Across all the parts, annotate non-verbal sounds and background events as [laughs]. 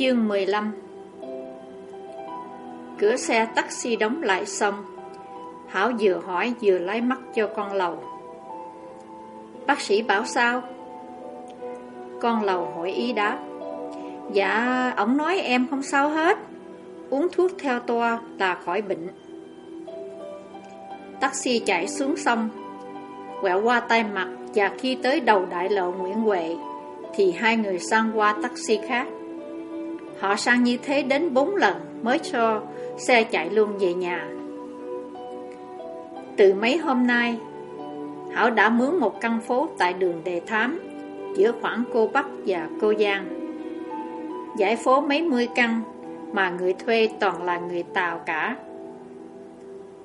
Chương 15 Cửa xe taxi đóng lại xong Hảo vừa hỏi vừa lái mắt cho con lầu. Bác sĩ bảo sao? Con lầu hỏi ý đáp Dạ, ông nói em không sao hết. Uống thuốc theo toa là khỏi bệnh. Taxi chạy xuống sông Quẹo qua tay mặt Và khi tới đầu đại lộ Nguyễn Huệ Thì hai người sang qua taxi khác. Họ sang như thế đến bốn lần Mới cho xe chạy luôn về nhà. Từ mấy hôm nay, Hảo đã mướn một căn phố tại đường Đề Thám, Giữa khoảng cô Bắc và cô Giang. Giải phố mấy mươi căn Mà người thuê toàn là người Tàu cả.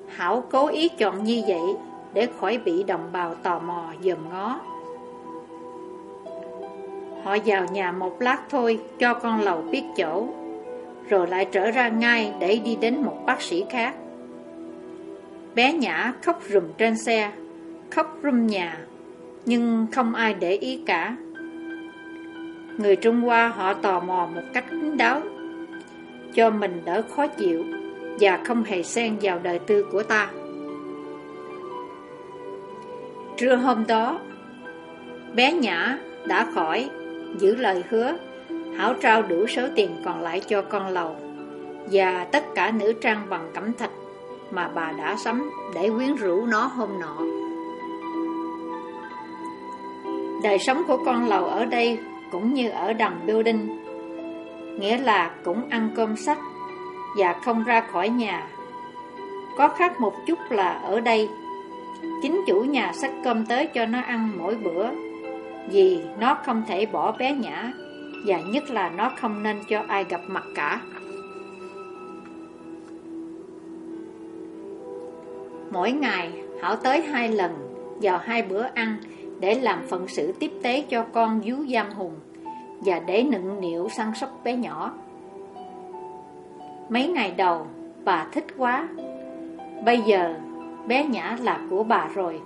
Hảo cố ý chọn như vậy Để khỏi bị đồng bào tò mò dòm ngó. Họ vào nhà một lát thôi, Cho con lầu biết chỗ, Rồi lại trở ra ngay Để đi đến một bác sĩ khác. Bé Nhã khóc rùm trên xe, Khóc rùm nhà, Nhưng không ai để ý cả. Người Trung Hoa họ tò mò một cách kín đáo, Cho mình đỡ khó chịu Và không hề xen vào đời tư của ta. Trưa hôm đó, Bé Nhã đã khỏi Giữ lời hứa, Hảo trao đủ số tiền còn lại cho con lầu Và tất cả nữ trang bằng cẩm thạch Mà bà đã sắm để quyến rũ nó hôm nọ. Đời sống của con lầu ở đây cũng như ở đằng building, Nghĩa là cũng ăn cơm sách Và không ra khỏi nhà. Có khác một chút là ở đây, Chính chủ nhà xách cơm tới cho nó ăn mỗi bữa. Vì nó không thể bỏ bé nhã, Và nhất là nó không nên cho ai gặp mặt cả. Mỗi ngày, Hảo tới hai lần Vào hai bữa ăn Để làm phận sự tiếp tế cho con vú giam hùng Và để nựng niệu săn sóc bé nhỏ. Mấy ngày đầu, Bà thích quá. Bây giờ, bé Nhã là của bà rồi.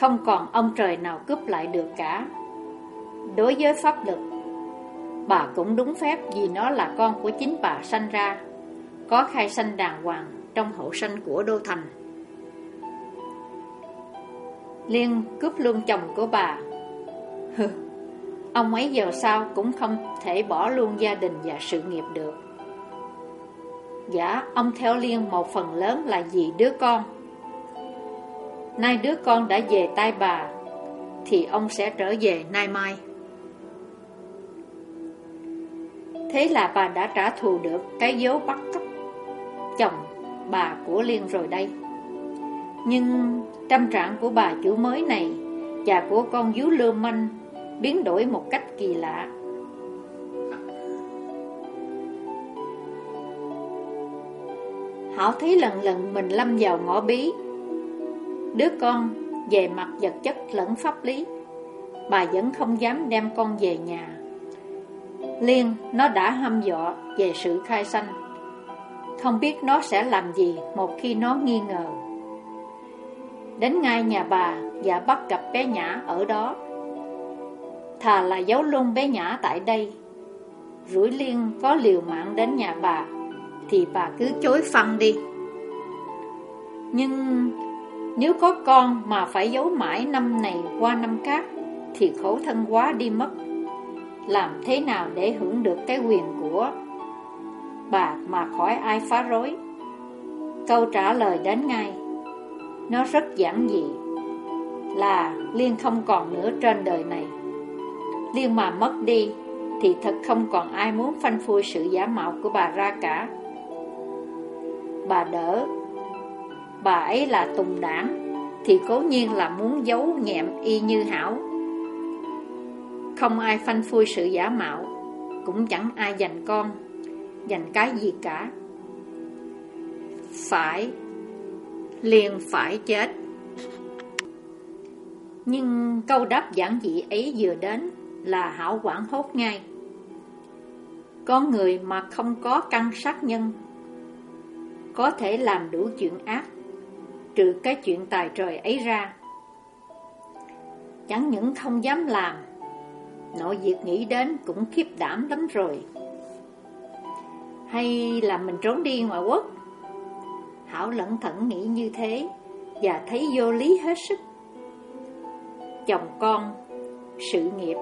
Không còn ông trời nào cướp lại được cả. Đối với pháp luật Bà cũng đúng phép vì nó là con của chính bà sanh ra Có khai sanh đàng hoàng trong hậu sanh của Đô Thành. Liên cướp luôn chồng của bà. Hừ, ông ấy giờ sao cũng không thể bỏ luôn gia đình và sự nghiệp được. Dạ, ông theo Liên một phần lớn là vì đứa con. Nay đứa con đã về tay bà, Thì ông sẽ trở về nay mai. Thế là bà đã trả thù được cái dấu bắt cóc chồng bà của Liên rồi đây. Nhưng tâm trạng của bà chủ mới này Và của con dú lưu manh Biến đổi một cách kỳ lạ. Hảo thấy lần lần mình lâm vào ngõ bí Đứa con về mặt vật chất lẫn pháp lý. Bà vẫn không dám đem con về nhà. Liên, nó đã hâm dọa về sự khai sanh. Không biết nó sẽ làm gì một khi nó nghi ngờ. Đến ngay nhà bà và bắt gặp bé Nhã ở đó. Thà là giấu luôn bé Nhã tại đây. Rủi Liên có liều mạng đến nhà bà Thì bà cứ chối phăng đi. Nhưng nếu có con mà phải giấu mãi năm này qua năm khác, Thì khổ thân quá đi mất. Làm thế nào để hưởng được cái quyền của bà mà khỏi ai phá rối? Câu trả lời đến ngay, Nó rất giản dị, Là Liên không còn nữa trên đời này. Liên mà mất đi, Thì thật không còn ai muốn phanh phui sự giả mạo của bà ra cả. Bà đỡ Bà ấy là tùng đảng, Thì cố nhiên là muốn giấu nhẹm y như hảo. Không ai phanh phui sự giả mạo, Cũng chẳng ai dành con dành cái gì cả. Phải, Liền phải chết. Nhưng câu đáp giản dị ấy vừa đến Là hảo quảng hốt ngay. Có người mà không có căn sát nhân, Có thể làm đủ chuyện ác Trừ cái chuyện tài trời ấy ra. Chẳng những không dám làm Nội việc nghĩ đến cũng khiếp đảm lắm rồi. Hay là mình trốn đi ngoại quốc? Hảo lẩn thận nghĩ như thế Và thấy vô lý hết sức. Chồng con, Sự nghiệp,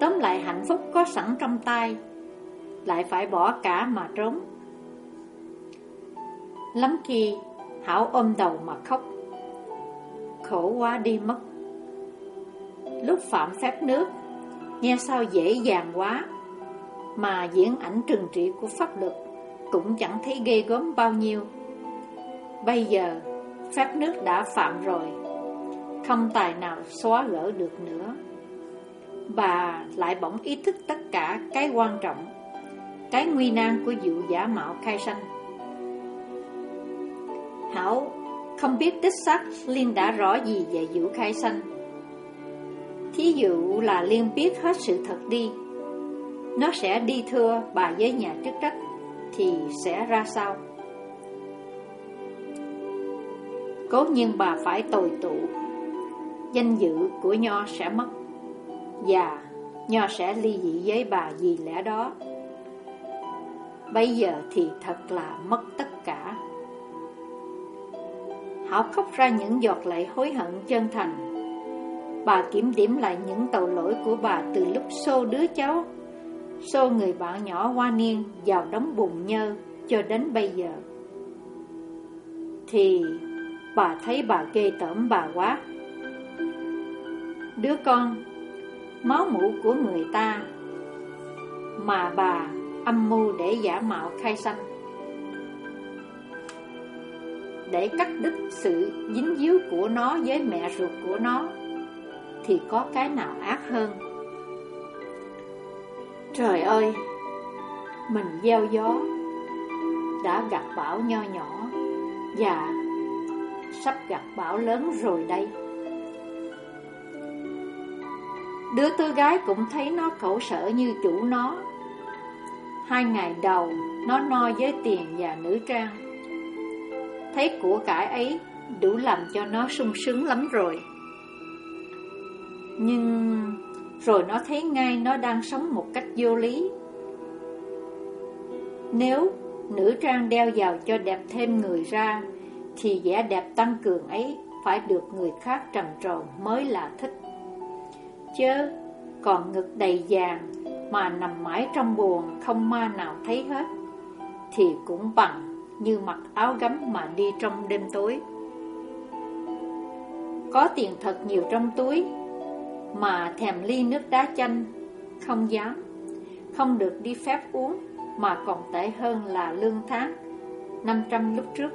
Tóm lại hạnh phúc có sẵn trong tay, Lại phải bỏ cả mà trốn. Lắm khi Hảo ôm đầu mà khóc. Khổ quá đi mất. Lúc phạm phép nước, Nghe sao dễ dàng quá. Mà diễn ảnh trừng trị của pháp luật Cũng chẳng thấy ghê gớm bao nhiêu. Bây giờ, Phép nước đã phạm rồi. Không tài nào xóa gỡ được nữa. Bà lại bỗng ý thức tất cả cái quan trọng, Cái nguy nan của vụ giả mạo khai sanh. Hảo không biết đích xác Liên đã rõ gì về Vũ khai sanh. Thí dụ là Liên biết hết sự thật đi. Nó sẽ đi thưa bà với nhà chức trách Thì sẽ ra sao? Cố nhiên bà phải tồi tụ. Danh dự của Nho sẽ mất. Và Nho sẽ ly dị với bà vì lẽ đó. Bây giờ thì thật là mất tất cả họ khóc ra những giọt lệ hối hận chân thành. Bà kiểm điểm lại những tội lỗi của bà từ lúc xô đứa cháu, Xô người bạn nhỏ hoa niên vào đống bùn nhơ cho đến bây giờ. Thì bà thấy bà ghê tởm bà quá. Đứa con, Máu mũ của người ta Mà bà âm mưu để giả mạo khai sanh để cắt đứt sự dính díu của nó với mẹ ruột của nó, thì có cái nào ác hơn? Trời ơi, mình gieo gió, đã gặp bão nho nhỏ và sắp gặp bão lớn rồi đây. Đứa tư gái cũng thấy nó khổ sở như chủ nó. Hai ngày đầu, nó no với tiền và nữ trang. Thấy của cải ấy đủ làm cho nó sung sướng lắm rồi. Nhưng rồi nó thấy ngay nó đang sống một cách vô lý. Nếu nữ trang đeo vào cho đẹp thêm người ra, Thì vẻ đẹp tăng cường ấy phải được người khác trầm trồ mới là thích. Chớ còn ngực đầy vàng mà nằm mãi trong buồn không ma nào thấy hết, Thì cũng bằng như mặc áo gấm mà đi trong đêm tối. Có tiền thật nhiều trong túi, mà thèm ly nước đá chanh, không dám, không được đi phép uống, mà còn tệ hơn là lương tháng, 500 lúc trước.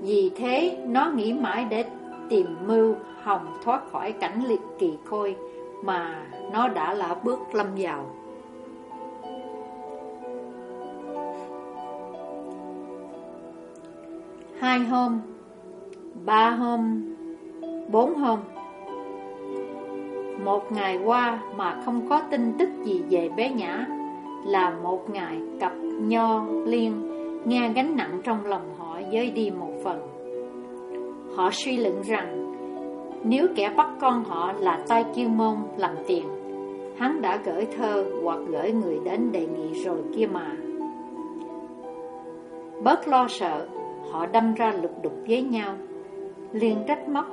Vì thế, nó nghĩ mãi để tìm mưu hồng thoát khỏi cảnh liệt kỳ khôi mà nó đã là bước lâm vào. Hai hôm, ba hôm, bốn hôm. Một ngày qua mà không có tin tức gì về bé Nhã là một ngày cặp nho liên nghe gánh nặng trong lòng họ dơi đi một phần. Họ suy luận rằng nếu kẻ bắt con họ là tay chuyên môn làm tiền, hắn đã gửi thơ hoặc gửi người đến đề nghị rồi kia mà. Bớt lo sợ, Họ đâm ra lục đục với nhau Liên trách móc.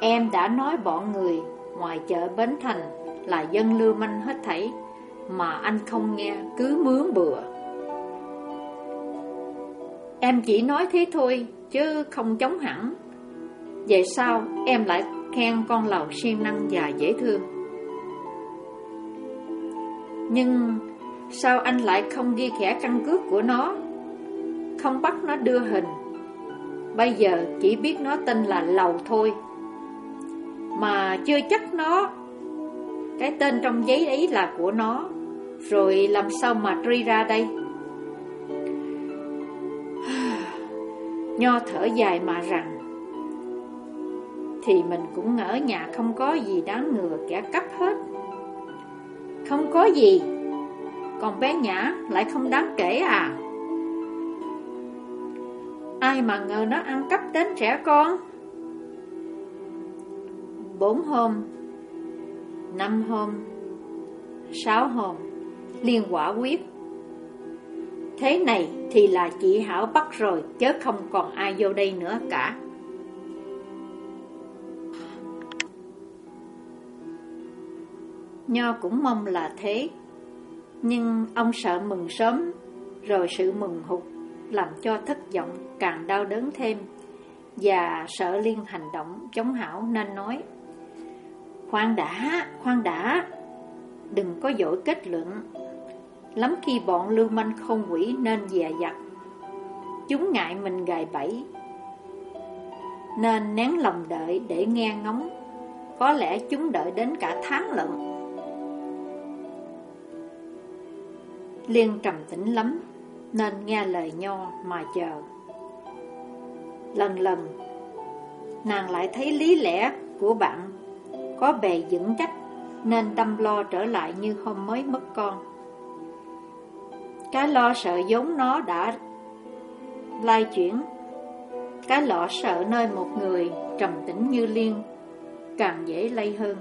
Em đã nói bọn người Ngoài chợ Bến Thành Là dân lưu manh hết thảy, Mà anh không nghe cứ mướn bừa. Em chỉ nói thế thôi, Chứ không chống hẳn. Vậy sao em lại khen con lầu siêng năng và dễ thương. Nhưng sao anh lại không ghi khẽ căn cước của nó? Không bắt nó đưa hình. Bây giờ chỉ biết nó tên là Lầu thôi. Mà chưa chắc nó, Cái tên trong giấy ấy là của nó. Rồi làm sao mà truy ra đây? [sighs] Nho thở dài mà rằng, Thì mình cũng ở nhà không có gì đáng ngừa kẻ cắp hết. Không có gì, Còn bé Nhã lại không đáng kể à. Ai mà ngờ nó ăn cắp đến trẻ con? Bốn hôm, Năm hôm, Sáu hôm, Liên quả quyết. Thế này thì là chị Hảo bắt rồi Chớ không còn ai vô đây nữa cả. Nho cũng mong là thế, Nhưng ông sợ mừng sớm, Rồi sự mừng hụt. Làm cho thất vọng càng đau đớn thêm Và sợ Liên hành động chống Hảo nên nói Khoan đã, khoan đã Đừng có dội kết luận. Lắm khi bọn lưu manh không quỷ nên dè dặt Chúng ngại mình gài bẫy. Nên nén lòng đợi để nghe ngóng Có lẽ chúng đợi đến cả tháng lận. Liên trầm tĩnh lắm. Nên nghe lời nho mà chờ. Lần lần Nàng lại thấy lý lẽ của bạn Có bề vững chắc Nên tâm lo trở lại như hôm mới mất con. Cái lo sợ giống nó đã lai chuyển, Cái lọ sợ nơi một người trầm tĩnh như Liên Càng dễ lây hơn.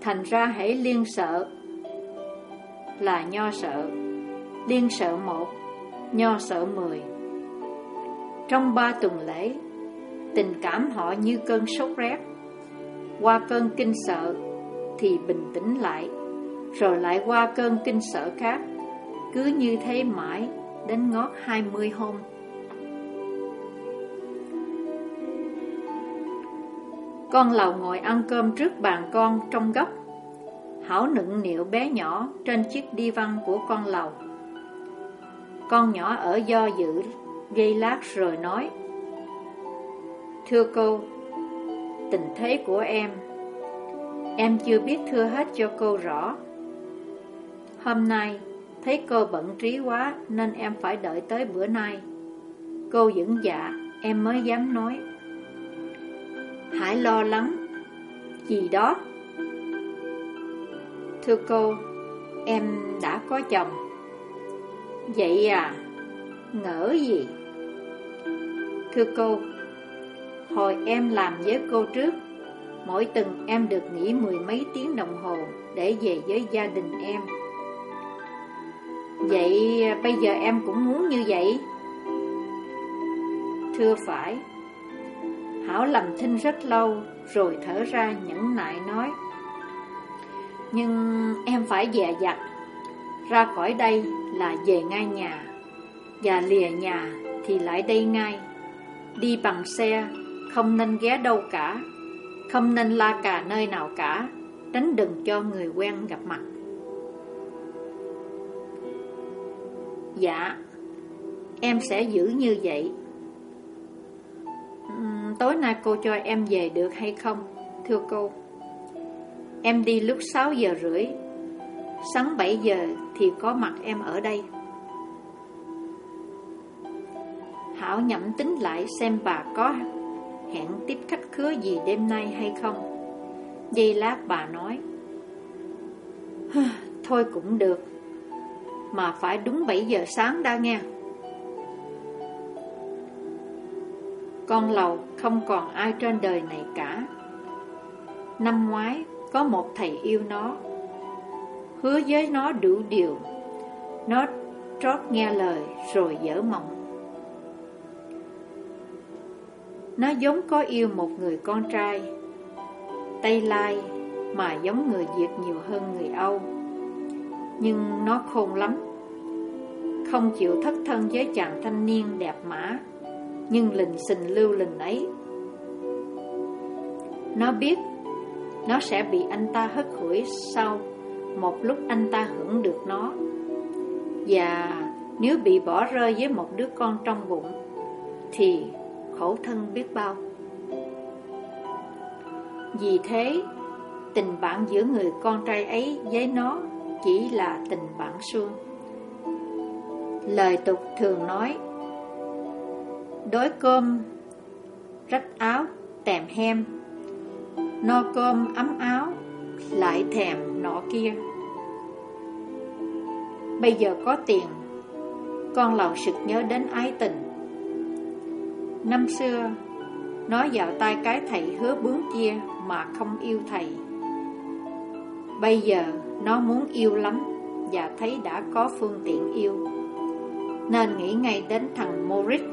Thành ra hãy Liên sợ Là nho sợ. Liên sợ một, Nho sợ mười. Trong ba tuần lễ, Tình cảm họ như cơn sốt rét. Qua cơn kinh sợ Thì bình tĩnh lại, Rồi lại qua cơn kinh sợ khác, cứ như thế mãi Đến ngót hai mươi hôm. Con lầu ngồi ăn cơm trước bàn con trong góc, Hảo nựng niệu bé nhỏ Trên chiếc đi văn của con lầu. Con nhỏ ở do dự Gây lát rồi nói Thưa cô Tình thế của em Em chưa biết thưa hết cho cô rõ. Hôm nay Thấy cô bận trí quá nên em phải đợi tới bữa nay. Cô dững dạ, em mới dám nói Hãy lo lắng Gì đó. Thưa cô, em đã có chồng. Vậy à, ngỡ gì? Thưa cô, hồi em làm với cô trước Mỗi tuần em được nghỉ mười mấy tiếng đồng hồ Để về với gia đình em. Vậy bây giờ em cũng muốn như vậy? Thưa phải. Hảo lầm thinh rất lâu Rồi thở ra nhẫn nại nói. Nhưng em phải dè dặt. Ra khỏi đây là về ngay nhà. Và lìa nhà thì lại đây ngay. Đi bằng xe Không nên ghé đâu cả. Không nên la cà nơi nào cả. Tránh đừng cho người quen gặp mặt. Dạ Em sẽ giữ như vậy. Uhm, Tối nay cô cho em về được hay không Thưa cô? Em đi lúc 6 giờ rưỡi. Sáng 7 giờ thì có mặt em ở đây. Hảo nhẩm tính lại xem bà có hẹn tiếp khách khứa gì đêm nay hay không. Giây lát bà nói Thôi cũng được, mà phải đúng 7 giờ sáng đã nghe. Con lầu không còn ai trên đời này cả. Năm ngoái, có một thầy yêu nó. Hứa với nó đủ điều. Nó trót nghe lời rồi dở mộng. Nó giống có yêu một người con trai Tây Lai mà giống người Việt nhiều hơn người Âu. Nhưng nó khôn lắm, Không chịu thất thân với chàng thanh niên đẹp mã, Nhưng lình xình lưu lình ấy. Nó biết Nó sẽ bị anh ta hất hủi sau. Một lúc anh ta hưởng được nó. Và nếu bị bỏ rơi với một đứa con trong bụng, Thì khổ thân biết bao. Vì thế, Tình bạn giữa người con trai ấy với nó chỉ là tình bạn xuông. Lời tục thường nói, Đói cơm, Rách áo, Tèm hem. No cơm, ấm áo, Lại thèm nọ kia. Bây giờ có tiền Con lòng sực nhớ đến ái tình Năm xưa Nó vào tay cái thầy hứa bướng kia Mà không yêu thầy Bây giờ nó muốn yêu lắm và thấy đã có phương tiện yêu, nên nghĩ ngay đến thằng Moritz.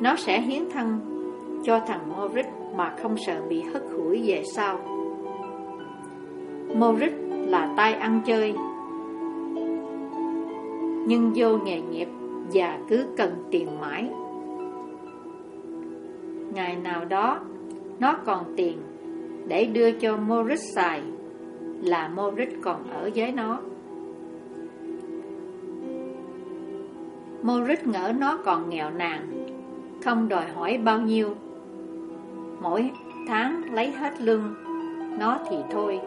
Nó sẽ hiến thân cho thằng Moritz mà không sợ bị hất hủi về sau. Moritz là tay ăn chơi, nhưng vô nghề nghiệp và cứ cần tiền mãi. Ngày nào đó, nó còn tiền để đưa cho Morris xài, là Morris còn ở với nó. Morris ngỡ nó còn nghèo nàn, không đòi hỏi bao nhiêu. Mỗi tháng lấy hết lương, nó thì thôi.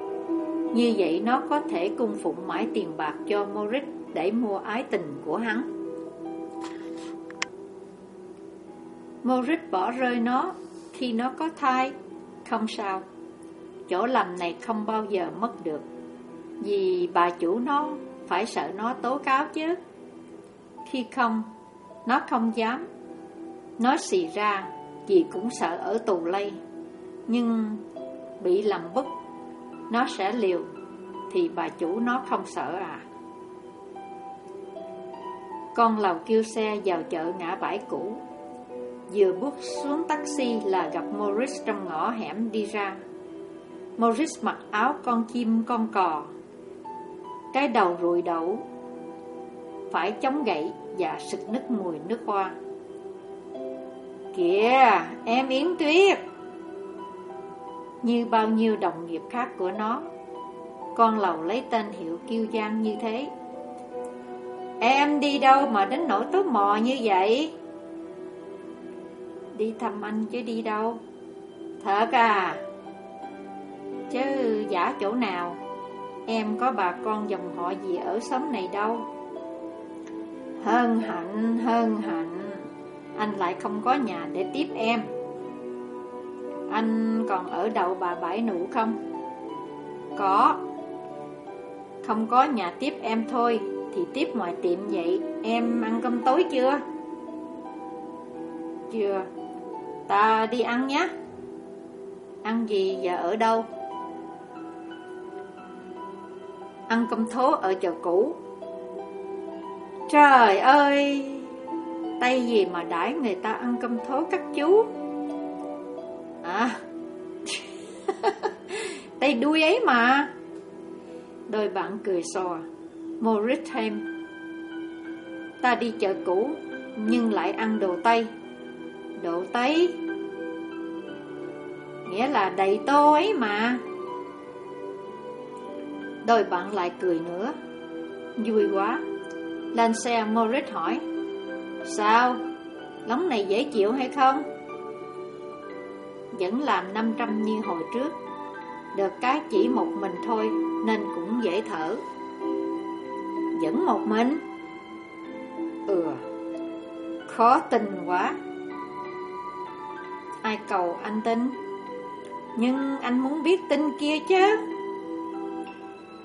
Như vậy nó có thể cung phụng mãi tiền bạc cho Moritz để mua ái tình của hắn. Moritz bỏ rơi nó khi nó có thai, không sao. Chỗ làm này không bao giờ mất được, vì bà chủ nó phải sợ nó tố cáo chứ. Khi không, nó không dám. Nó xì ra, vì cũng sợ ở tù lây. Nhưng bị làm bất nó sẽ liều, thì bà chủ nó không sợ à. Con lầu kêu xe vào chợ ngã bãi cũ. Vừa bước xuống taxi là gặp Morris trong ngõ hẻm đi ra. Morris mặc áo con chim con cò. Cái đầu rùi đậu Phải chống gậy và sực nứt mùi nước hoa. Kìa em Yến Tuyết! Như bao nhiêu đồng nghiệp khác của nó Con lầu lấy tên hiệu kiêu giang như thế Em đi đâu mà đến nỗi tối mò như vậy? Đi thăm anh chứ đi đâu? Thật à? Chứ giả chỗ nào? Em có bà con dòng họ gì ở xóm này đâu? Hân hạnh, hân hạnh Anh lại không có nhà để tiếp em anh còn ở đậu bà bãi nụ không? Có. Không có, nhà tiếp em thôi. Thì tiếp ngoài tiệm vậy. Em ăn cơm tối chưa? Chưa. Ta đi ăn nhé. Ăn gì và ở đâu? Ăn cơm thố ở chợ cũ. Trời ơi! Tay gì mà đãi người ta ăn cơm thố các chú? [laughs] Tay đuôi ấy mà. Đôi bạn cười xòa. Thêm. Ta đi chợ cũ, Nhưng lại ăn đồ Tây. Đồ Tây? Nghĩa là đầy tô ấy mà. Đôi bạn lại cười nữa. Vui quá. Lên xe Moritz hỏi, Sao? Lóng này dễ chịu hay không? Vẫn làm 500 như hồi trước. Được cái chỉ một mình thôi, Nên cũng dễ thở. Vẫn một mình? Ừ. Khó tin quá. Ai cầu anh tin? Nhưng anh muốn biết tin kia chứ.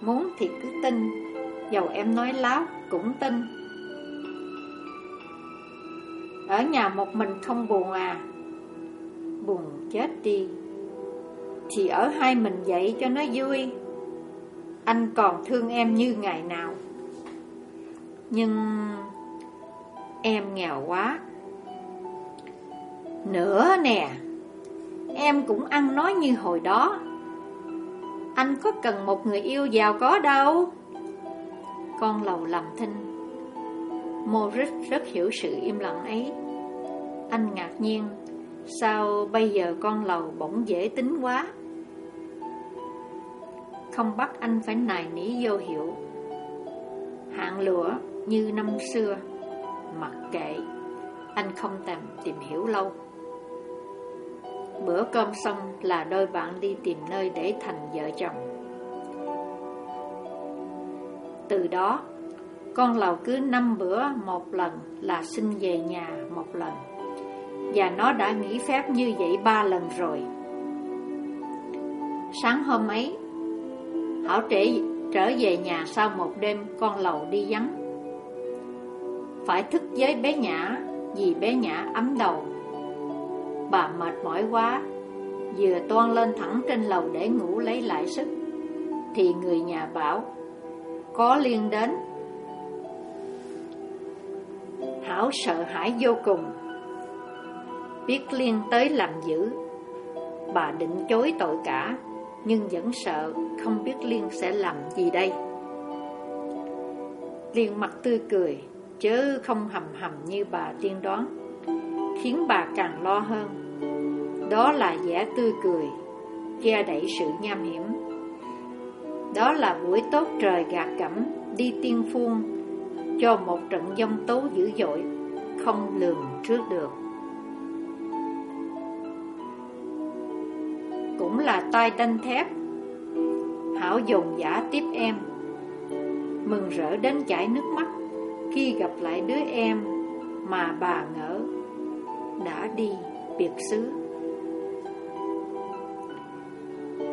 Muốn thì cứ tin. Dầu em nói láo, cũng tin. Ở nhà một mình không buồn à? Buồn chết đi. Thì ở hai mình vậy cho nó vui. Anh còn thương em như ngày nào. Nhưng em nghèo quá. Nữa nè, Em cũng ăn nói như hồi đó. Anh có cần một người yêu giàu có đâu. Con lầu làm thinh. Morris rất hiểu sự im lặng ấy. Anh ngạc nhiên. Sao bây giờ con lầu bỗng dễ tính quá? Không bắt anh phải nài nỉ vô hiệu. Hạng lửa như năm xưa, Mặc kệ, Anh không tầm tìm hiểu lâu. Bữa cơm xong là đôi bạn đi tìm nơi để thành vợ chồng. Từ đó, Con lầu cứ năm bữa một lần là xin về nhà một lần. Và nó đã nghỉ phép như vậy ba lần rồi. Sáng hôm ấy Hảo trễ trở về nhà sau một đêm con lầu đi vắng. Phải thức với bé Nhã Vì bé Nhã ấm đầu. Bà mệt mỏi quá, Vừa toan lên thẳng trên lầu để ngủ lấy lại sức, Thì người nhà bảo, Có liên đến. Hảo sợ hãi vô cùng. Biết Liên tới làm dữ. Bà định chối tội cả, Nhưng vẫn sợ Không biết Liên sẽ làm gì đây. Liên mặt tươi cười, Chớ không hầm hầm như bà tiên đoán, Khiến bà càng lo hơn. Đó là vẻ tươi cười, Che đẩy sự nham hiểm. Đó là buổi tốt trời gạt cẩm, Đi tiên phuông Cho một trận giông tố dữ dội, Không lường trước được. Cũng là tay đanh thép Hảo dồn giả tiếp em, Mừng rỡ đến chảy nước mắt Khi gặp lại đứa em Mà bà ngỡ Đã đi biệt xứ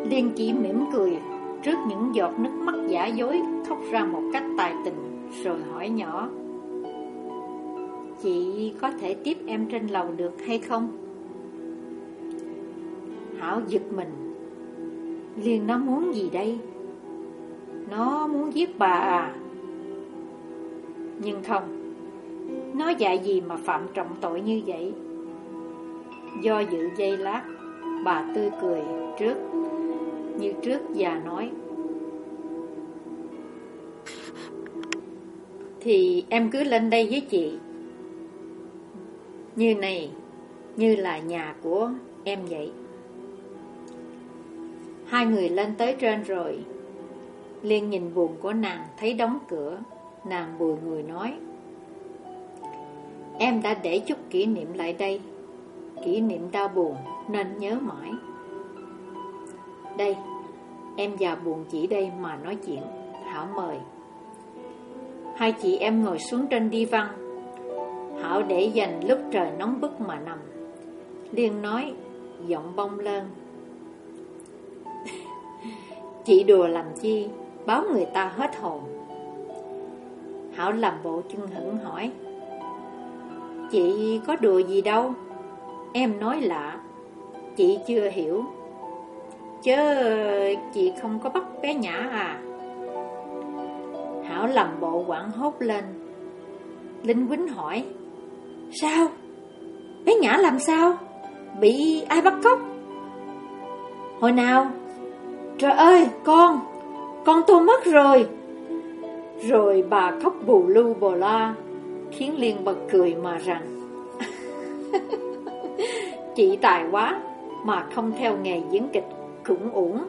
Liên chỉ mỉm cười Trước những giọt nước mắt giả dối Khóc ra một cách tài tình Rồi hỏi nhỏ, Chị có thể tiếp em trên lầu được hay không? Hảo giật mình Liên nó muốn gì đây? Nó muốn giết bà à? Nhưng không, Nó dạy gì mà phạm trọng tội như vậy? Do dự dây lát, Bà tươi cười trước, Như trước già nói Thì em cứ lên đây với chị Như này, Như là nhà của em vậy Hai người lên tới trên rồi. Liên nhìn buồn của nàng, Thấy đóng cửa. Nàng bùi người nói, Em đã để chút kỷ niệm lại đây. Kỷ niệm đau buồn, Nên nhớ mãi. Đây, Em già buồn chỉ đây mà nói chuyện. Hảo mời. Hai chị em ngồi xuống trên đi văn. Hảo để dành lúc trời nóng bức mà nằm. Liên nói, Giọng bông lên. Chị đùa làm chi, Báo người ta hết hồn Hảo làm bộ chân hững hỏi, Chị có đùa gì đâu Em nói lạ, Chị chưa hiểu Chứ chị không có bắt bé Nhã à Hảo làm bộ quảng hốt lên Linh Quýnh hỏi, Sao? Bé Nhã làm sao? Bị ai bắt cóc? Hồi nào? Trời ơi, con! Con tôi mất rồi! Rồi bà khóc bù lưu bồ la Khiến Liên bật cười mà rằng [laughs] Chị tài quá Mà không theo nghề diễn kịch cũng uổng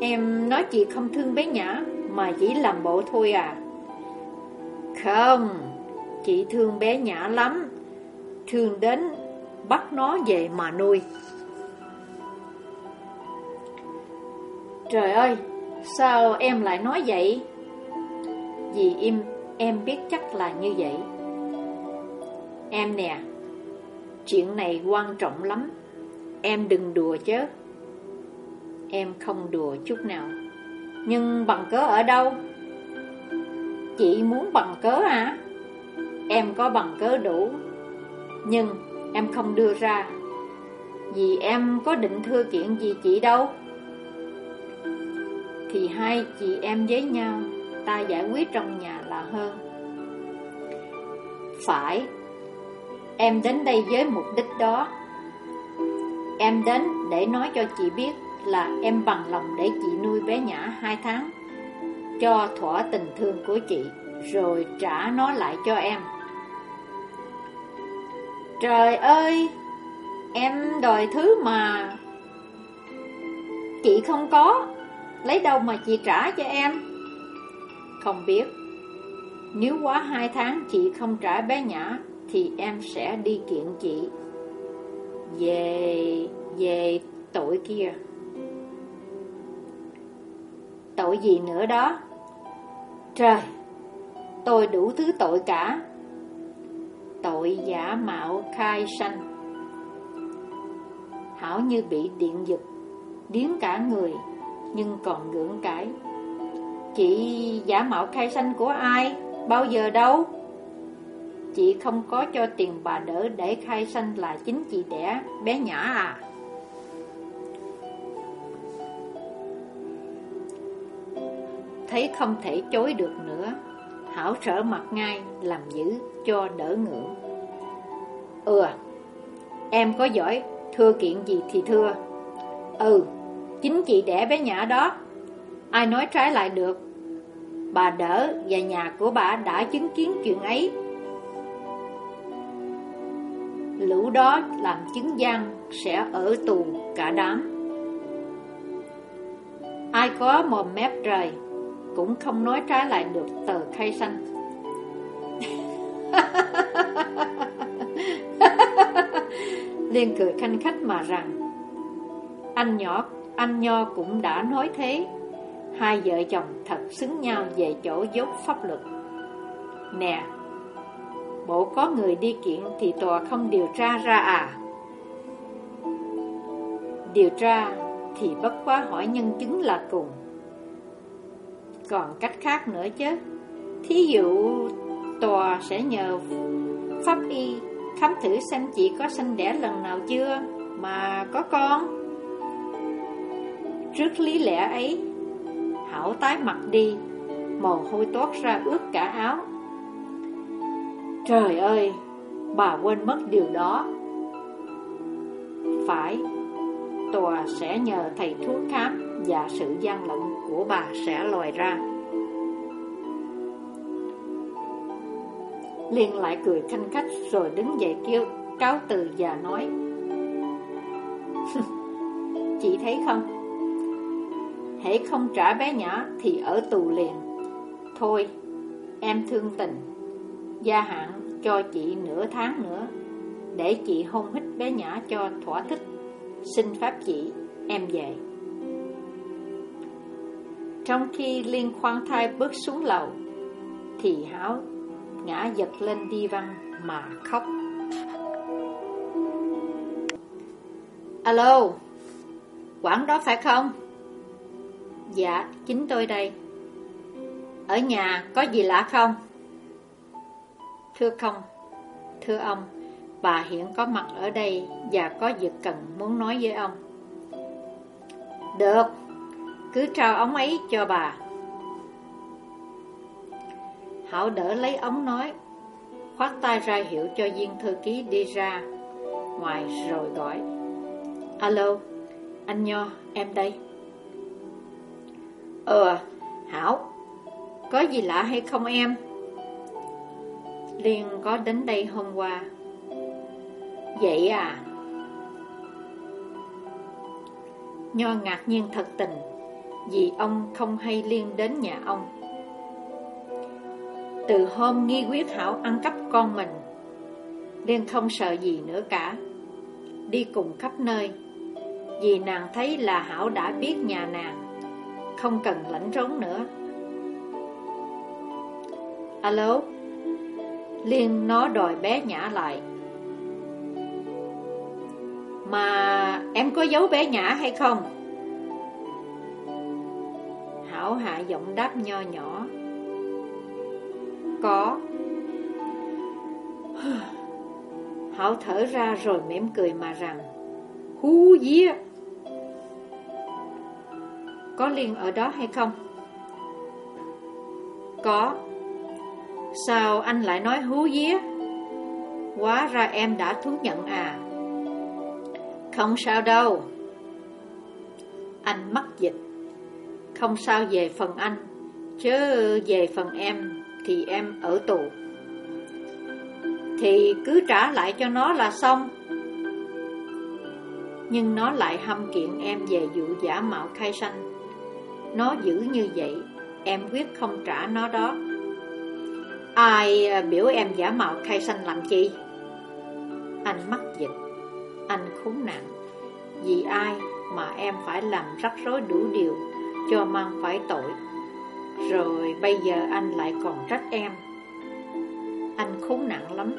Em nói chị không thương bé Nhã Mà chỉ làm bộ thôi à Không Chị thương bé Nhã lắm Thương đến Bắt nó về mà nuôi Trời ơi, Sao em lại nói vậy? Vì im, Em biết chắc là như vậy. Em nè, Chuyện này quan trọng lắm. Em đừng đùa chứ. Em không đùa chút nào. Nhưng bằng cớ ở đâu? Chị muốn bằng cớ à? Em có bằng cớ đủ. Nhưng em không đưa ra. Vì em có định thưa chuyện gì chị đâu? Thì hai chị em với nhau, Ta giải quyết trong nhà là hơn. Phải, Em đến đây với mục đích đó. Em đến để nói cho chị biết là em bằng lòng để chị nuôi bé Nhã hai tháng, Cho thỏa tình thương của chị, Rồi trả nó lại cho em. Trời ơi, Em đòi thứ mà Chị không có. Lấy đâu mà chị trả cho em? Không biết. Nếu quá hai tháng chị không trả bé Nhã, Thì em sẽ đi kiện chị. Về Về tội kia. Tội gì nữa đó? Trời, Tôi đủ thứ tội cả. Tội giả mạo khai sanh. Hảo như bị điện giật điếm cả người. Nhưng còn ngưỡng cãi Chị giả mạo khai sanh của ai? Bao giờ đâu? Chị không có cho tiền bà đỡ Để khai sanh là chính chị đẻ, Bé nhỏ à. Thấy không thể chối được nữa, Hảo trở mặt ngay, Làm giữ cho đỡ ngượng. Ừ à, Em có giỏi, Thưa kiện gì thì thưa. Ừ Chính chị đẻ bé nhã đó. Ai nói trái lại được. Bà đỡ và nhà của bà đã chứng kiến chuyện ấy. Lũ đó làm chứng gian Sẽ ở tù cả đám. Ai có mồm mép trời Cũng không nói trái lại được tờ khai xanh [laughs] Liên cười khanh khách mà rằng Anh nhỏ, anh Nho cũng đã nói thế. Hai vợ chồng thật xứng nhau về chỗ dốt pháp luật. Nè, Bộ có người đi kiện thì tòa không điều tra ra à? Điều tra thì bất quá hỏi nhân chứng là cùng. Còn cách khác nữa chứ. Thí dụ tòa sẽ nhờ pháp y khám thử xem chị có sinh đẻ lần nào chưa, mà có con. Trước lý lẽ ấy Hảo tái mặt đi, Mồ hôi toát ra ướt cả áo. Trời ơi, Bà quên mất điều đó. Phải, Tòa sẽ nhờ thầy thuốc khám Và sự gian lận của bà sẽ lòi ra. Liên lại cười khanh khách Rồi đứng dậy kêu cáo từ và nói, [laughs] Chị thấy không? Hễ không trả bé nhỏ thì ở tù liền. Thôi, Em thương tình. Gia hạn cho chị nửa tháng nữa, Để chị hôn hít bé nhỏ cho thỏa thích. Xin pháp chị, Em về. Trong khi Liên khoan thai bước xuống lầu, Thì Hảo ngã giật lên đi văn mà khóc. Alo, Quảng đó phải không? Dạ, chính tôi đây. Ở nhà có gì lạ không? Thưa không, thưa ông, bà hiện có mặt ở đây và có việc cần muốn nói với ông. Được, cứ trao ống ấy cho bà. Hảo đỡ lấy ống nói, khoát tay ra hiệu cho viên thư ký đi ra ngoài rồi gọi. Alo, anh Nho, em đây. Ờ, Hảo, có gì lạ hay không em? Liên có đến đây hôm qua. Vậy à? Nho ngạc nhiên thật tình, vì ông không hay Liên đến nhà ông. Từ hôm nghi quyết Hảo ăn cắp con mình, Liên không sợ gì nữa cả. Đi cùng khắp nơi, vì nàng thấy là Hảo đã biết nhà nàng không cần lẫn trốn nữa. Alo? Liên nó đòi bé nhã lại. Mà em có giấu bé nhã hay không? Hảo hạ giọng đáp nho nhỏ. Có. [sighs] Hảo thở ra rồi mỉm cười mà rằng, Hú día có Liên ở đó hay không? Có. Sao anh lại nói hú vía? Quá ra em đã thú nhận à. Không sao đâu. Anh mắc dịch. Không sao về phần anh, Chứ về phần em Thì em ở tù. Thì cứ trả lại cho nó là xong. Nhưng nó lại hâm kiện em về vụ giả mạo khai sanh nó giữ như vậy, Em quyết không trả nó đó. Ai à, biểu em giả mạo khai sanh làm chi? Anh mắc dịch, Anh khốn nạn. Vì ai mà em phải làm rắc rối đủ điều Cho mang phải tội? Rồi bây giờ anh lại còn trách em. Anh khốn nạn lắm.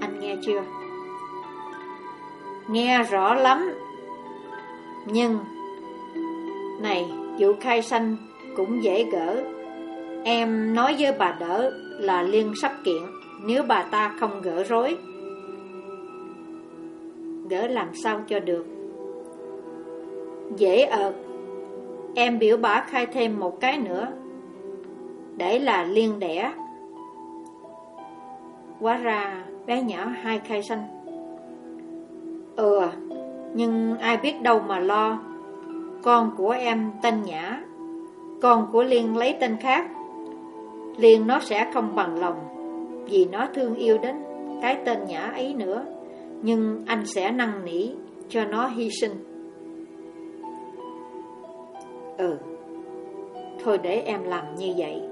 Anh nghe chưa? Nghe rõ lắm. Nhưng, Này Vụ khai sanh cũng dễ gỡ. Em nói với bà đỡ là Liên sắp kiện, Nếu bà ta không gỡ rối. Gỡ làm sao cho được? Dễ ợt. Em biểu bà khai thêm một cái nữa. Để là liên đẻ. Quá ra bé nhỏ hai khai sanh. Ừ Nhưng ai biết đâu mà lo. Con của em tên Nhã. Con của Liên lấy tên khác. Liên nó sẽ không bằng lòng Vì nó thương yêu đến Cái tên Nhã ấy nữa. Nhưng anh sẽ năn nỉ Cho nó hy sinh. Ừ Thôi để em làm như vậy.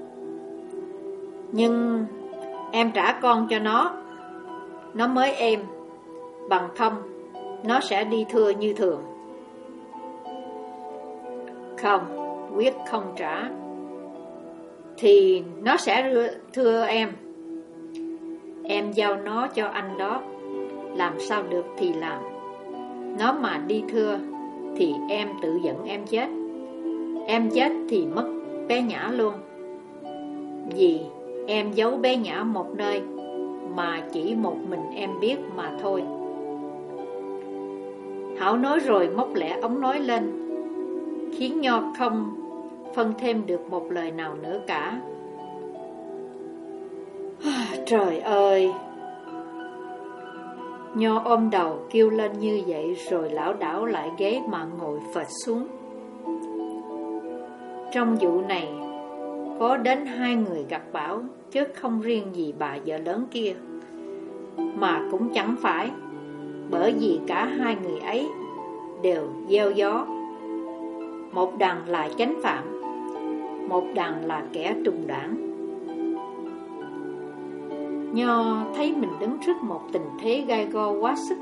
Nhưng Em trả con cho nó. Nó mới em Bằng không, Nó sẽ đi thưa như thường. Không? Quyết không trả. Thì nó sẽ thưa em. Em giao nó cho anh đó. Làm sao được thì làm. Nó mà đi thưa, Thì em tự giận em chết. Em chết thì mất bé nhã luôn. Vì em giấu bé nhã một nơi, Mà chỉ một mình em biết mà thôi. Hảo nói rồi móc lẻ ống nói lên. Khiến Nho không phân thêm được một lời nào nữa cả. Ah, trời ơi! Nho ôm đầu kêu lên như vậy Rồi lão đảo lại ghế mà ngồi phật xuống. Trong vụ này, Có đến hai người gặp bão, Chứ không riêng gì bà vợ lớn kia, Mà cũng chẳng phải, Bởi vì cả hai người ấy Đều gieo gió. Một đằng là chánh phạm, Một đằng là kẻ trùng đảng. Nho thấy mình đứng trước một tình thế gai go quá sức,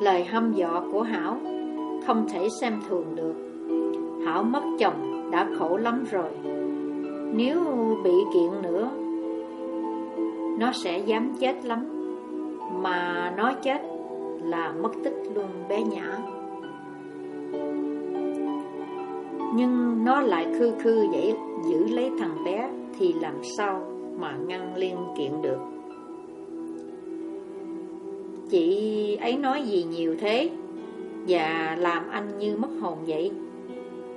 Lời hăm dọ của Hảo Không thể xem thường được. Hảo mất chồng đã khổ lắm rồi. Nếu bị kiện nữa, Nó sẽ dám chết lắm. Mà nó chết là mất tích luôn bé nhã. Nhưng nó lại khư khư vậy Giữ lấy thằng bé Thì làm sao mà ngăn liên kiện được? Chị ấy nói gì nhiều thế? Và làm anh như mất hồn vậy?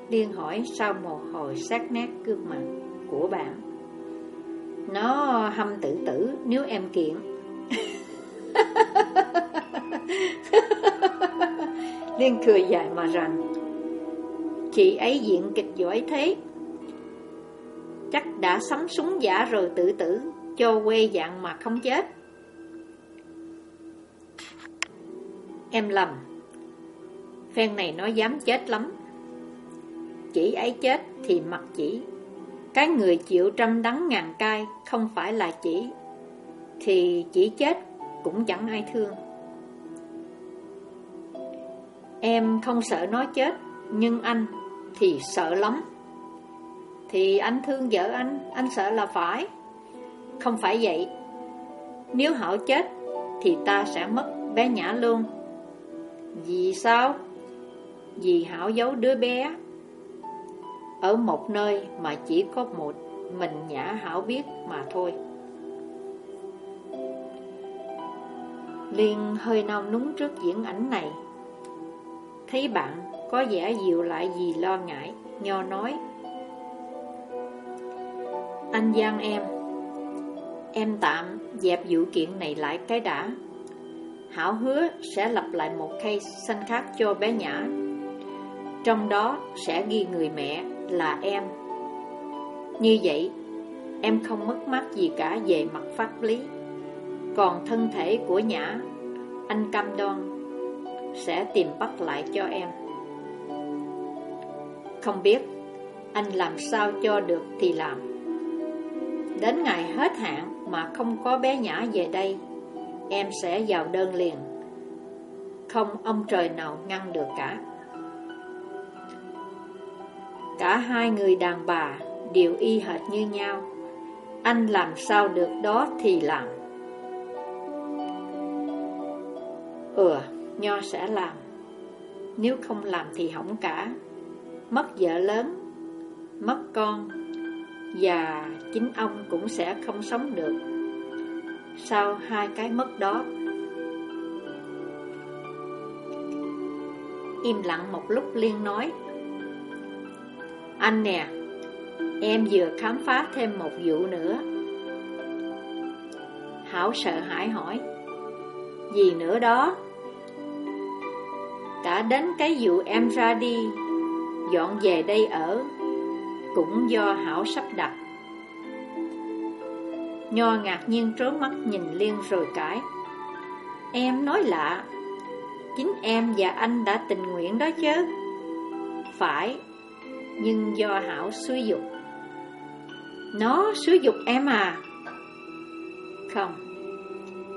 Liên hỏi sau một hồi sát nát gương mặt của bạn. Nó hâm tự tử, nếu em kiện. [laughs] Liên cười dài mà rằng Chị ấy diện kịch giỏi thế. Chắc đã sắm súng giả rồi tự tử, Cho quê dạng mà không chết. Em lầm. Phen này nó dám chết lắm. Chỉ ấy chết thì mặc chỉ Cái người chịu trăm đắng ngàn cay Không phải là chỉ Thì chỉ chết cũng chẳng ai thương. Em không sợ nó chết, Nhưng anh thì sợ lắm Thì anh thương vợ anh Anh sợ là phải Không phải vậy Nếu Hảo chết Thì ta sẽ mất bé Nhã luôn Vì sao? Vì Hảo giấu đứa bé ở một nơi mà chỉ có một mình Nhã Hảo biết mà thôi. Liên hơi nao núng trước diễn ảnh này. Thấy bạn có vẻ dịu lại gì lo ngại, Nho nói. Anh Giang em, em tạm dẹp vụ kiện này lại cái đã. Hảo hứa sẽ lập lại một case sanh khác cho bé Nhã. Trong đó sẽ ghi người mẹ là em Như vậy Em không mất mát gì cả về mặt pháp lý Còn thân thể của Nhã Anh cam đoan Sẽ tìm bắt lại cho em không biết Anh làm sao cho được thì làm. Đến ngày hết hạn Mà không có bé Nhã về đây Em sẽ vào đơn liền. Không ông trời nào ngăn được cả. Cả hai người đàn bà đều y hệt như nhau. Anh làm sao được đó thì làm. Ừ, Nho sẽ làm. Nếu không làm thì hỏng cả. Mất vợ lớn Mất con Và chính ông cũng sẽ không sống được Sau hai cái mất đó. Im lặng một lúc Liên nói anh nè, Em vừa khám phá thêm một vụ nữa. Hảo sợ hãi hỏi Gì nữa đó? Cả đến cái vụ em ra đi Dọn về đây ở, Cũng do Hảo sắp đặt. Nho ngạc nhiên trố mắt nhìn Liên rồi cãi. Em nói lạ, Chính em và anh đã tình nguyện đó chứ. Phải, Nhưng do Hảo xúi dục. Nó xúi dục em à? Không,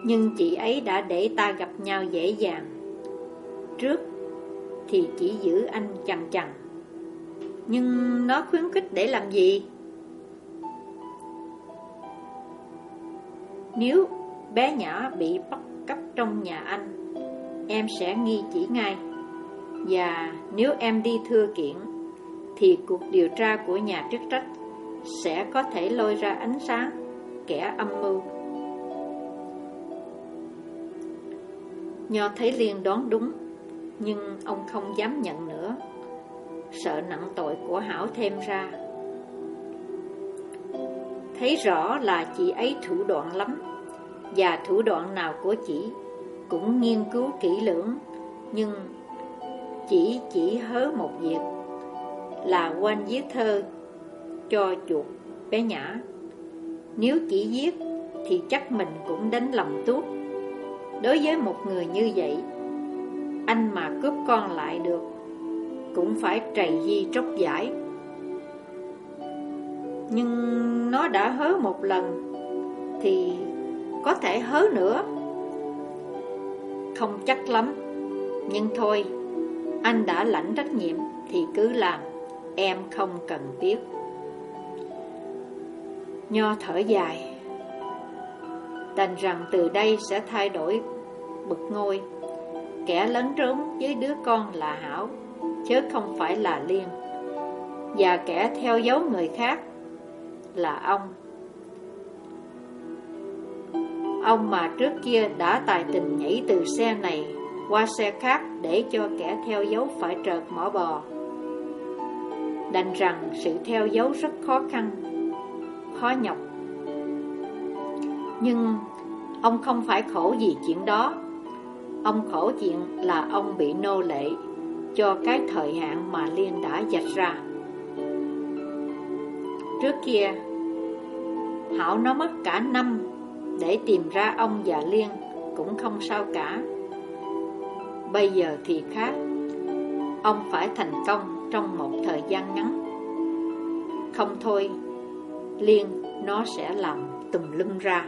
Nhưng chị ấy đã để ta gặp nhau dễ dàng. Trước Thì chỉ giữ anh chằn chằn. Nhưng nó khuyến khích để làm gì? Nếu bé nhỏ bị bắt cắp trong nhà anh, Em sẽ nghi chỉ ngay. Và nếu em đi thưa kiện, Thì cuộc điều tra của nhà chức trách Sẽ có thể lôi ra ánh sáng Kẻ âm mưu. Nho thấy Liên đoán đúng, Nhưng ông không dám nhận nữa. Sợ nặng tội của Hảo thêm ra. Thấy rõ là chị ấy thủ đoạn lắm, Và thủ đoạn nào của chị Cũng nghiên cứu kỹ lưỡng, Nhưng chỉ chỉ hớ một việc Là quên viết thơ Cho chuột bé nhã. Nếu chỉ viết Thì chắc mình cũng đánh lầm tuốt. Đối với một người như vậy, Anh mà cướp con lại được cũng phải trầy di tróc giải. Nhưng nó đã hớ một lần, Thì có thể hớ nữa. Không chắc lắm, Nhưng thôi, Anh đã lãnh trách nhiệm Thì cứ làm, Em không cần biết. Nho thở dài, Đành rằng từ đây sẽ thay đổi bực ngôi. Kẻ lấn trốn với đứa con là Hảo. Chứ không phải là Liên. Và kẻ theo dấu người khác là ông. Ông mà trước kia đã tài tình nhảy từ xe này qua xe khác để cho kẻ theo dấu phải trợt mỏ bò. Đành rằng sự theo dấu rất khó khăn, khó nhọc. Nhưng ông không phải khổ vì chuyện đó. Ông khổ chuyện là ông bị nô lệ cho cái thời hạn mà Liên đã dạch ra. Trước kia, Hảo nó mất cả năm Để tìm ra ông và Liên Cũng không sao cả. Bây giờ thì khác. Ông phải thành công Trong một thời gian ngắn. Không thôi, Liên nó sẽ làm tùm lum ra.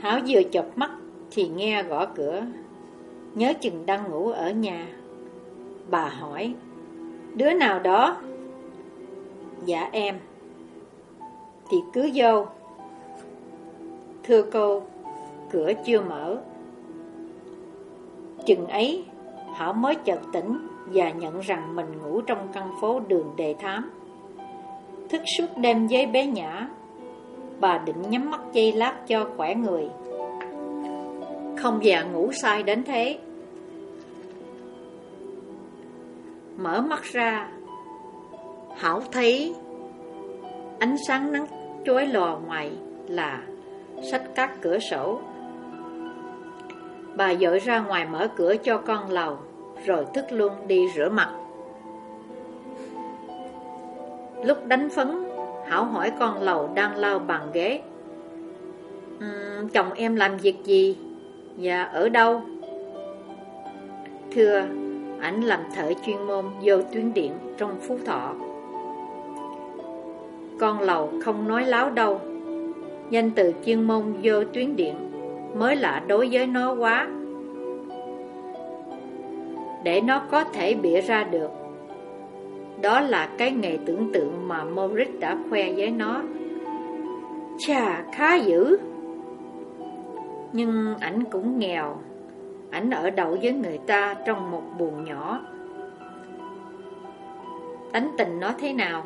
Hảo vừa chọc mắt Thì nghe gõ cửa. Nhớ chừng đang ngủ ở nhà. Bà hỏi, Đứa nào đó? Dạ em. Thì cứ vô. Thưa cô, Cửa chưa mở. Chừng ấy Hảo mới chợt tỉnh Và nhận rằng mình ngủ trong căn phố đường đề thám. Thức suốt đêm với bé nhã, Bà định nhắm mắt dây lát cho khỏe người. Không già ngủ sai đến thế. Mở mắt ra Hảo thấy ánh sáng nắng chói lò ngoài là sách các cửa sổ. Bà dội ra ngoài mở cửa cho con lầu, rồi thức luôn đi rửa mặt. Lúc đánh phấn, Hảo hỏi con lầu đang lao bằng ghế. Um, chồng em làm việc gì? Và ở đâu? Thưa, ảnh làm thợ chuyên môn vô tuyến điện trong Phú Thọ. Con lầu không nói láo đâu. Danh từ chuyên môn vô tuyến điện Mới lạ đối với nó quá. Để nó có thể bịa ra được Đó là cái nghề tưởng tượng mà Moritz đã khoe với nó. Chà, khá dữ. Nhưng ảnh cũng nghèo. Ảnh ở đậu với người ta trong một buồng nhỏ. Tánh tình nó thế nào?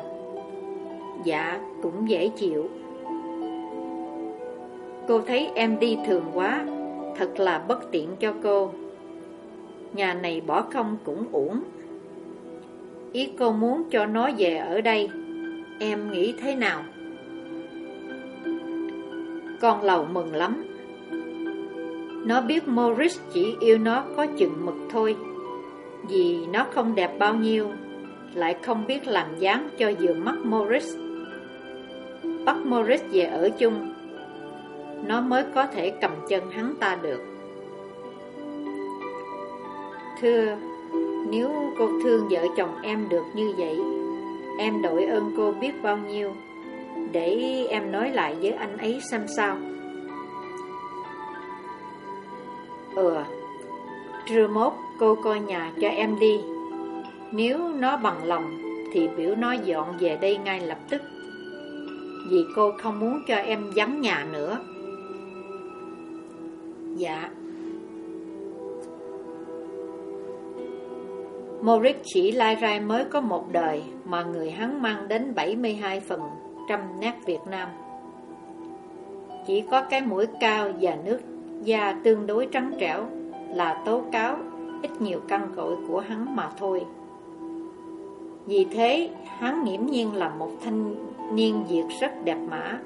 Dạ, cũng dễ chịu. Cô thấy em đi thường quá Thật là bất tiện cho cô. Nhà này bỏ không cũng uổng. Ý cô muốn cho nó về ở đây Em nghĩ thế nào? Con lầu mừng lắm. Nó biết Morris chỉ yêu nó có chừng mực thôi. Vì nó không đẹp bao nhiêu, Lại không biết làm dáng cho vừa mắt Morris Bắt Morris về ở chung, Nó mới có thể cầm chân hắn ta được. Thưa, Nếu cô thương vợ chồng em được như vậy, Em đội ơn cô biết bao nhiêu, Để em nói lại với anh ấy xem sao. Ừa Trưa mốt, cô coi nhà cho em đi. Nếu nó bằng lòng, Thì biểu nó dọn về đây ngay lập tức. Vì cô không muốn cho em vắng nhà nữa. Dạ. Moritz chỉ lai rai mới có một đời Mà người hắn mang đến 72 phần trăm nét Việt Nam. Chỉ có cái mũi cao và nước da tương đối trắng trẻo Là tố cáo ít nhiều căn cội của hắn mà thôi Vì thế hắn nghiễm nhiên là một thanh niên Việt rất đẹp mã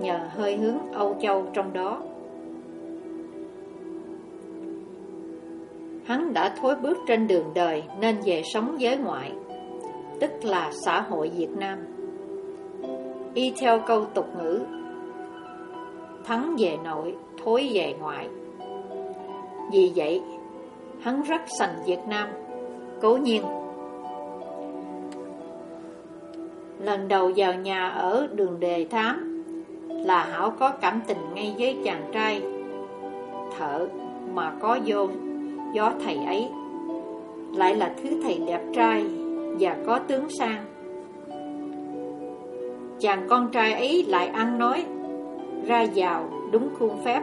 Nhờ hơi hướng Âu Châu trong đó Hắn đã thối bước trên đường đời nên về sống giới ngoại, tức là xã hội Việt Nam. Y theo câu tục ngữ, thắng về nội, thối về ngoại. Vì vậy, hắn rất sành Việt Nam, cố nhiên. Lần đầu vào nhà ở đường đề thám là Hảo có cảm tình ngay với chàng trai thợ mà có vô gió thầy ấy Lại là thứ thầy đẹp trai Và có tướng sang Chàng con trai ấy lại ăn nói Ra vào đúng khuôn phép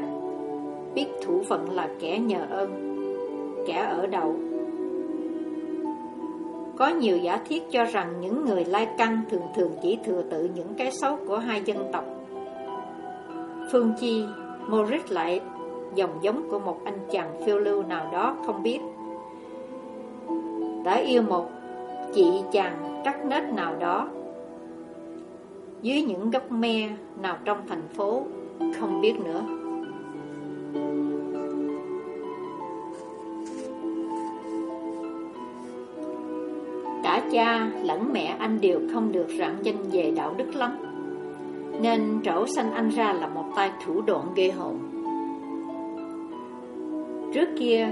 Biết thủ phận là kẻ nhờ ơn Kẻ ở đầu. Có nhiều giả thiết cho rằng những người lai căng thường thường chỉ thừa tự những cái xấu của hai dân tộc. Phương Chi, Moritz lại dòng giống của một anh chàng phiêu lưu nào đó không biết. Đã yêu một chị chàng trắc nết nào đó Dưới những gốc me nào trong thành phố Không biết nữa. Cha lẫn mẹ anh đều không được rạng danh về đạo đức lắm. Nên trổ sanh anh ra là một tay thủ đoạn ghê hồn. Trước kia,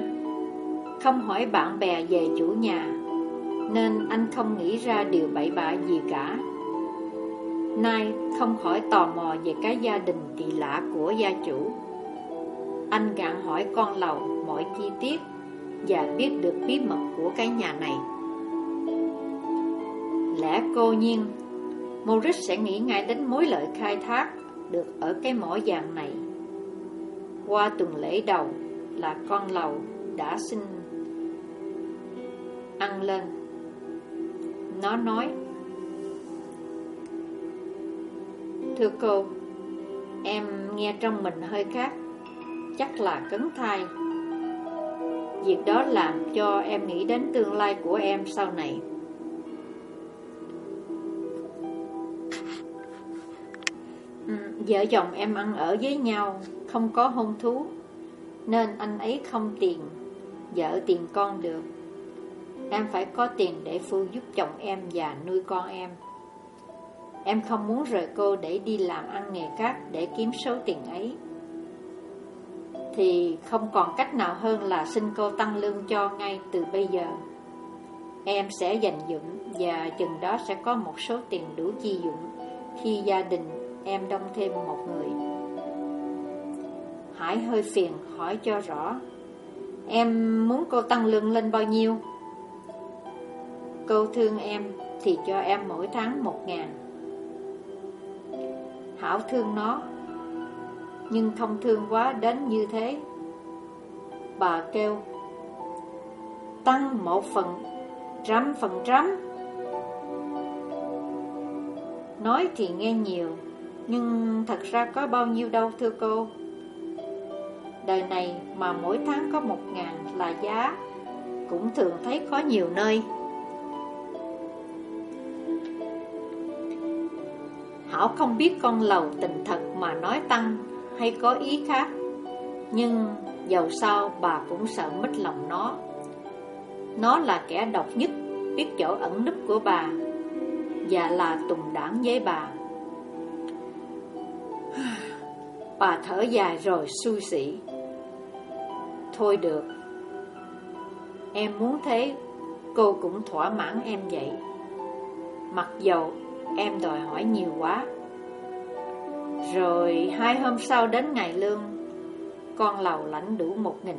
Không hỏi bạn bè về chủ nhà, Nên anh không nghĩ ra điều bậy bạ gì cả. Nay không khỏi tò mò về cái gia đình kỳ lạ của gia chủ. Anh gạn hỏi con lầu mọi chi tiết Và biết được bí mật của cái nhà này. Lẽ cô nhiên Morris sẽ nghĩ ngay đến mối lợi khai thác Được ở cái mỏ vàng này Qua tuần lễ đầu là con lầu đã xin ăn lên. Nó nói Thưa cô, em nghe trong mình hơi khác, chắc là cấn thai. Việc đó làm cho em nghĩ đến tương lai của em sau này. Vợ chồng em ăn ở với nhau, không có hôn thú. Nên anh ấy không tiền Vợ tiền con được. Em phải có tiền để phương giúp chồng em và nuôi con em. Em không muốn rời cô để đi làm ăn nghề khác để kiếm số tiền ấy. Thì không còn cách nào hơn là xin cô tăng lương cho ngay từ bây giờ. Em sẽ dành dụng và chừng đó sẽ có một số tiền đủ chi dụng Khi gia đình em đông thêm một người. Hải hơi phiền, hỏi cho rõ. Em muốn cô tăng lương lên bao nhiêu? Cô thương em thì cho em mỗi tháng một ngàn. Hảo thương nó, Nhưng không thương quá đến như thế. Bà kêu, Tăng một phần trăm phần trăm Nói thì nghe nhiều nhưng thật ra có bao nhiêu đâu, thưa cô. Đời này mà mỗi tháng có một ngàn là giá, Cũng thường thấy có nhiều nơi. Hảo không biết con lầu tình thật mà nói tăng hay có ý khác, Nhưng dầu sao bà cũng sợ mất lòng nó. Nó là kẻ độc nhất, biết chỗ ẩn nấp của bà Và là tùng đảng với bà. Bà thở dài rồi xui xỉ Thôi được. Em muốn thế. Cô cũng thỏa mãn em vậy. Mặc dầu em đòi hỏi nhiều quá. Rồi hai hôm sau đến ngày lương, Con lầu lãnh đủ một nghìn.